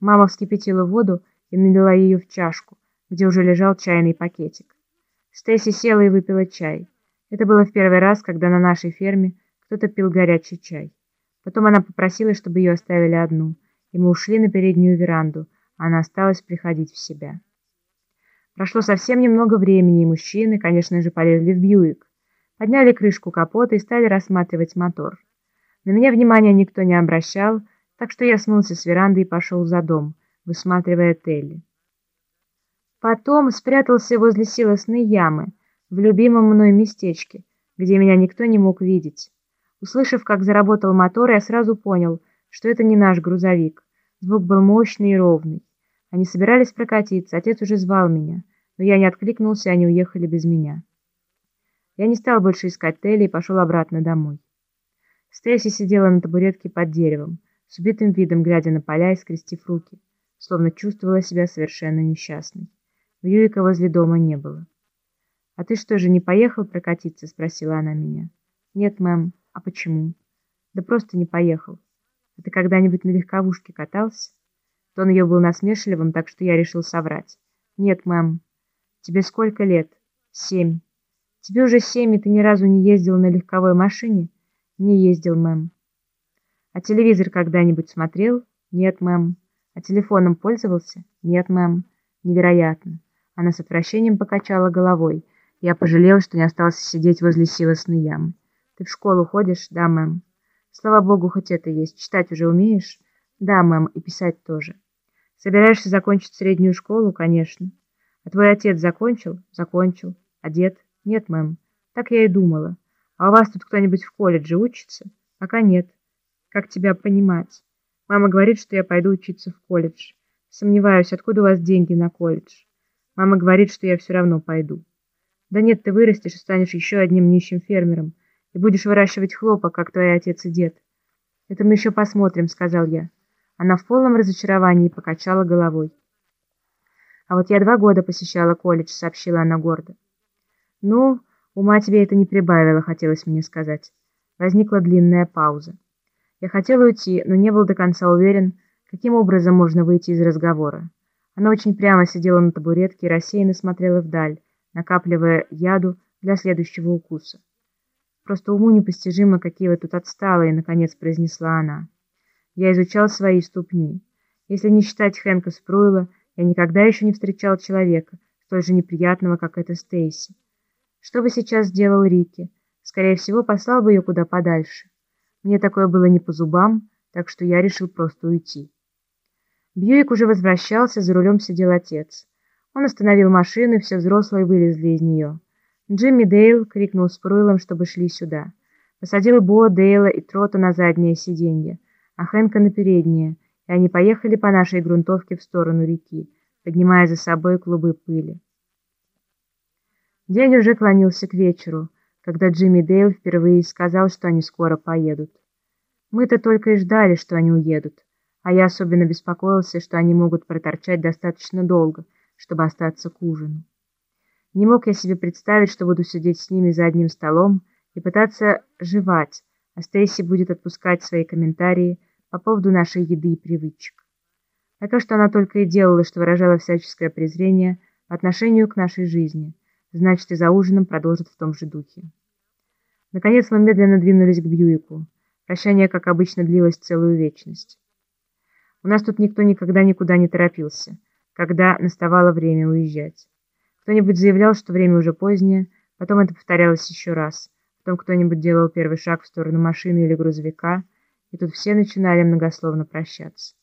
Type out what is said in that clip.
Мама вскипятила воду и налила ее в чашку, где уже лежал чайный пакетик. Стесси села и выпила чай. Это было в первый раз, когда на нашей ферме кто-то пил горячий чай. Потом она попросила, чтобы ее оставили одну, и мы ушли на переднюю веранду, а она осталась приходить в себя. Прошло совсем немного времени, и мужчины, конечно же, полезли в Бьюик. Подняли крышку капота и стали рассматривать мотор. На меня внимания никто не обращал, так что я смылся с веранды и пошел за дом, высматривая Телли. Потом спрятался возле силосной ямы, в любимом мной местечке, где меня никто не мог видеть. Услышав, как заработал мотор, я сразу понял, что это не наш грузовик. Звук был мощный и ровный. Они собирались прокатиться, отец уже звал меня, но я не откликнулся, они уехали без меня. Я не стал больше искать Телли и пошел обратно домой. Стейси сидела на табуретке под деревом, с убитым видом глядя на поля и скрестив руки, словно чувствовала себя совершенно несчастной. Бьюика возле дома не было. «А ты что же, не поехал прокатиться?» — спросила она меня. «Нет, мэм. А почему?» «Да просто не поехал. А ты когда-нибудь на легковушке катался?» Тон ее был насмешливым, так что я решил соврать. «Нет, мэм. Тебе сколько лет?» «Семь. Тебе уже семь, и ты ни разу не ездил на легковой машине?» «Не ездил, мэм». «А телевизор когда-нибудь смотрел?» «Нет, мэм». «А телефоном пользовался?» «Нет, мэм». «Невероятно». Она с отвращением покачала головой. Я пожалел, что не остался сидеть возле силосной ямы. «Ты в школу ходишь?» «Да, мэм». «Слава богу, хоть это есть. Читать уже умеешь?» «Да, мэм, и писать тоже». «Собираешься закончить среднюю школу?» «Конечно». «А твой отец закончил?» «Закончил». «А дед?» «Нет, мэм». «Так я и думала». А у вас тут кто-нибудь в колледже учится? Пока нет. Как тебя понимать? Мама говорит, что я пойду учиться в колледж. Сомневаюсь, откуда у вас деньги на колледж? Мама говорит, что я все равно пойду. Да нет, ты вырастешь и станешь еще одним нищим фермером и будешь выращивать хлопок, как твой отец и дед. Это мы еще посмотрим, сказал я. Она в полном разочаровании покачала головой. А вот я два года посещала колледж, сообщила она гордо. Ну, Ума тебе это не прибавило, хотелось мне сказать. Возникла длинная пауза. Я хотел уйти, но не был до конца уверен, каким образом можно выйти из разговора. Она очень прямо сидела на табуретке и рассеянно смотрела вдаль, накапливая яду для следующего укуса. «Просто уму непостижимо, какие вы тут отсталые», — наконец произнесла она. «Я изучал свои ступни. Если не считать Хэнка Спруила, я никогда еще не встречал человека, столь же неприятного, как эта Стейси. Что бы сейчас сделал Рики? Скорее всего, послал бы ее куда подальше. Мне такое было не по зубам, так что я решил просто уйти. Бьюик уже возвращался, за рулем сидел отец. Он остановил машину, и все взрослые вылезли из нее. Джимми Дейл крикнул Спруилом, чтобы шли сюда. Посадил Бо, Дейла и Трота на заднее сиденье, а Хэнка на переднее, и они поехали по нашей грунтовке в сторону реки, поднимая за собой клубы пыли. День уже клонился к вечеру, когда Джимми Дейл впервые сказал, что они скоро поедут. Мы-то только и ждали, что они уедут, а я особенно беспокоился, что они могут проторчать достаточно долго, чтобы остаться к ужину. Не мог я себе представить, что буду сидеть с ними за одним столом и пытаться жевать, а Стейси будет отпускать свои комментарии по поводу нашей еды и привычек. А то, что она только и делала, что выражала всяческое презрение по отношению к нашей жизни – Значит, и за ужином продолжит в том же духе. Наконец мы медленно двинулись к Бьюику. Прощание, как обычно, длилось целую вечность. У нас тут никто никогда никуда не торопился, когда наставало время уезжать. Кто-нибудь заявлял, что время уже позднее, потом это повторялось еще раз. Потом кто-нибудь делал первый шаг в сторону машины или грузовика, и тут все начинали многословно прощаться.